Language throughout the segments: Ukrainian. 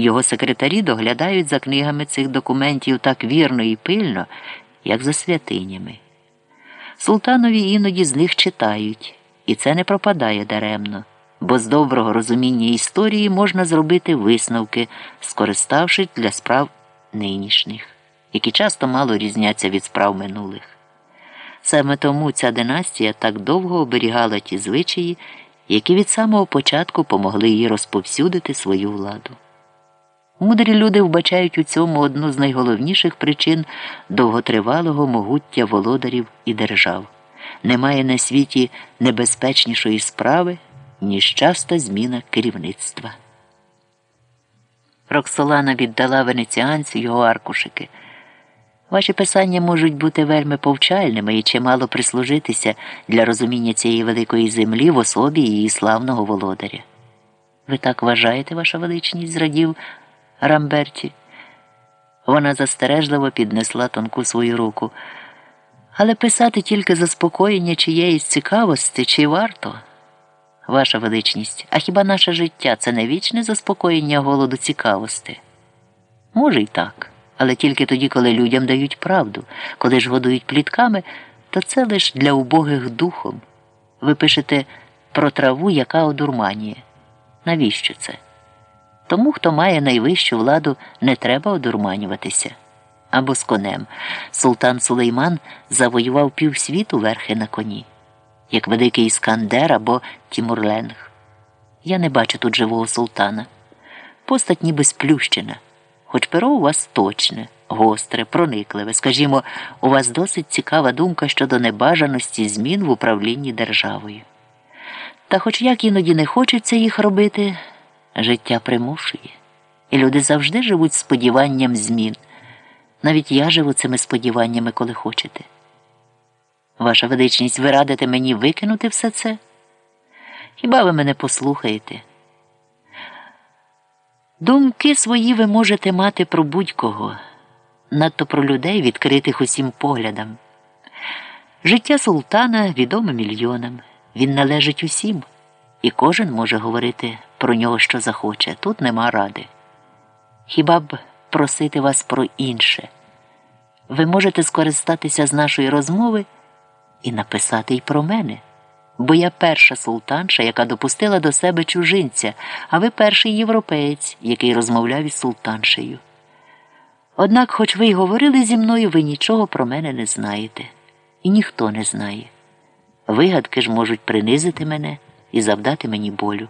Його секретарі доглядають за книгами цих документів так вірно і пильно, як за святинями. Султанові іноді з них читають, і це не пропадає даремно, бо з доброго розуміння історії можна зробити висновки, скориставшись для справ нинішніх, які часто мало різняться від справ минулих. Саме тому ця династія так довго оберігала ті звичаї, які від самого початку помогли їй розповсюдити свою владу. Мудрі люди вбачають у цьому одну з найголовніших причин довготривалого могуття володарів і держав. Немає на світі небезпечнішої справи, ніж часта зміна керівництва. Роксолана віддала венеціанцю його аркушики. Ваші писання можуть бути вельми повчальними і чимало прислужитися для розуміння цієї великої землі в особі її славного володаря. Ви так вважаєте, ваша величність, зрадів Рамберті? Вона застережливо піднесла тонку свою руку. Але писати тільки заспокоєння чиєїсь цікавості чи варто? Ваша величність, а хіба наше життя це не вічне заспокоєння голоду цікавості? Може й так але тільки тоді, коли людям дають правду, коли ж годують плітками, то це лише для убогих духом. Ви пишете про траву, яка одурманює. Навіщо це? Тому, хто має найвищу владу, не треба одурманюватися. Або з конем. Султан Сулейман завоював півсвіту верхи на коні, як великий Іскандер або Тімурленг. Я не бачу тут живого султана. Постать ніби сплющена хоч перо у вас точне, гостре, проникливе. Скажімо, у вас досить цікава думка щодо небажаності змін в управлінні державою. Та, хоч як іноді не хочеться їх робити, життя примушує, і люди завжди живуть сподіванням змін. Навіть я живу цими сподіваннями, коли хочете. Ваша величність, ви радите мені викинути все це? Хіба ви мене послухаєте? Думки свої ви можете мати про будь-кого, надто про людей, відкритих усім поглядам. Життя султана відоме мільйонам, він належить усім, і кожен може говорити про нього, що захоче. Тут нема ради. Хіба б просити вас про інше? Ви можете скористатися з нашої розмови і написати й про мене бо я перша султанша, яка допустила до себе чужинця, а ви перший європеєць, який розмовляв із султаншею. Однак, хоч ви й говорили зі мною, ви нічого про мене не знаєте, і ніхто не знає. Вигадки ж можуть принизити мене і завдати мені болю.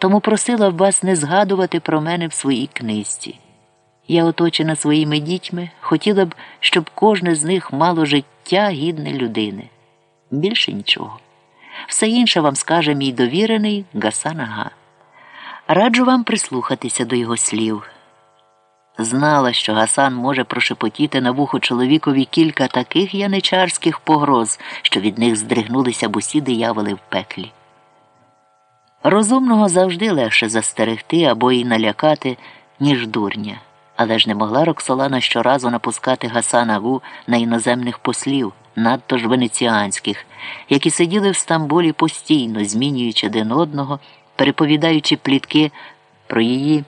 Тому просила б вас не згадувати про мене в своїй книжці. Я оточена своїми дітьми, хотіла б, щоб кожне з них мало життя гідне людини. Більше нічого. Все інше вам скаже мій довірений Гасан Ага. Раджу вам прислухатися до його слів. Знала, що Гасан може прошепотіти на вухо чоловікові кілька таких яничарських погроз, що від них здригнулися б усі дияволи в пеклі. Розумного завжди легше застерегти або й налякати, ніж дурня, але ж не могла Роксолана щоразу напускати Гасана Гу на іноземних послів надто ж венеціанських, які сиділи в Стамбулі постійно, змінюючи один одного, переповідаючи плітки про її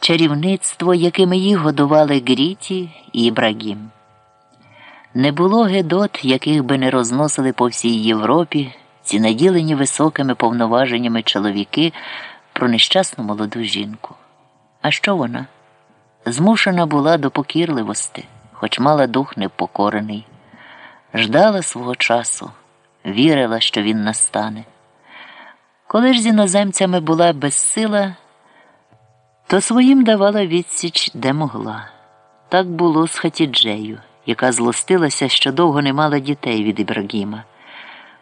чарівництво, якими їх годували Гріті і Ібрагім. Не було Гедот, яких би не розносили по всій Європі ці наділені високими повноваженнями чоловіки про нещасну молоду жінку. А що вона? Змушена була до покірливості, хоч мала дух непокорений ждала свого часу, вірила, що він настане. Коли ж з іноземцями була безсила, то своїм давала відсіч, де могла. Так було з Хатіджею, яка злостилася, що довго не мала дітей від Ібрагіма.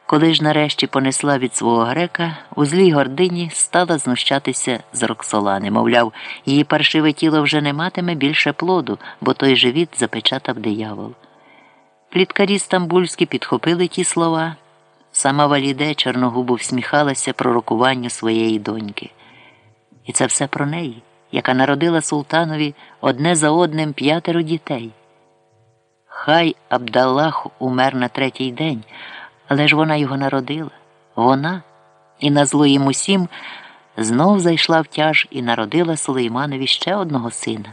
Коли ж нарешті понесла від свого грека, у злій гордині стала знущатися з Роксолани. Мовляв, її паршиве тіло вже не матиме більше плоду, бо той живіт запечатав диявол. Пліткарі стамбульські підхопили ті слова. Сама Валіде Чорногубу всміхалася пророкуванню своєї доньки. І це все про неї, яка народила султанові одне за одним п'ятеро дітей. Хай Абдаллах умер на третій день, але ж вона його народила. Вона і на зло їм усім знов зайшла в тяж і народила Сулейманові ще одного сина.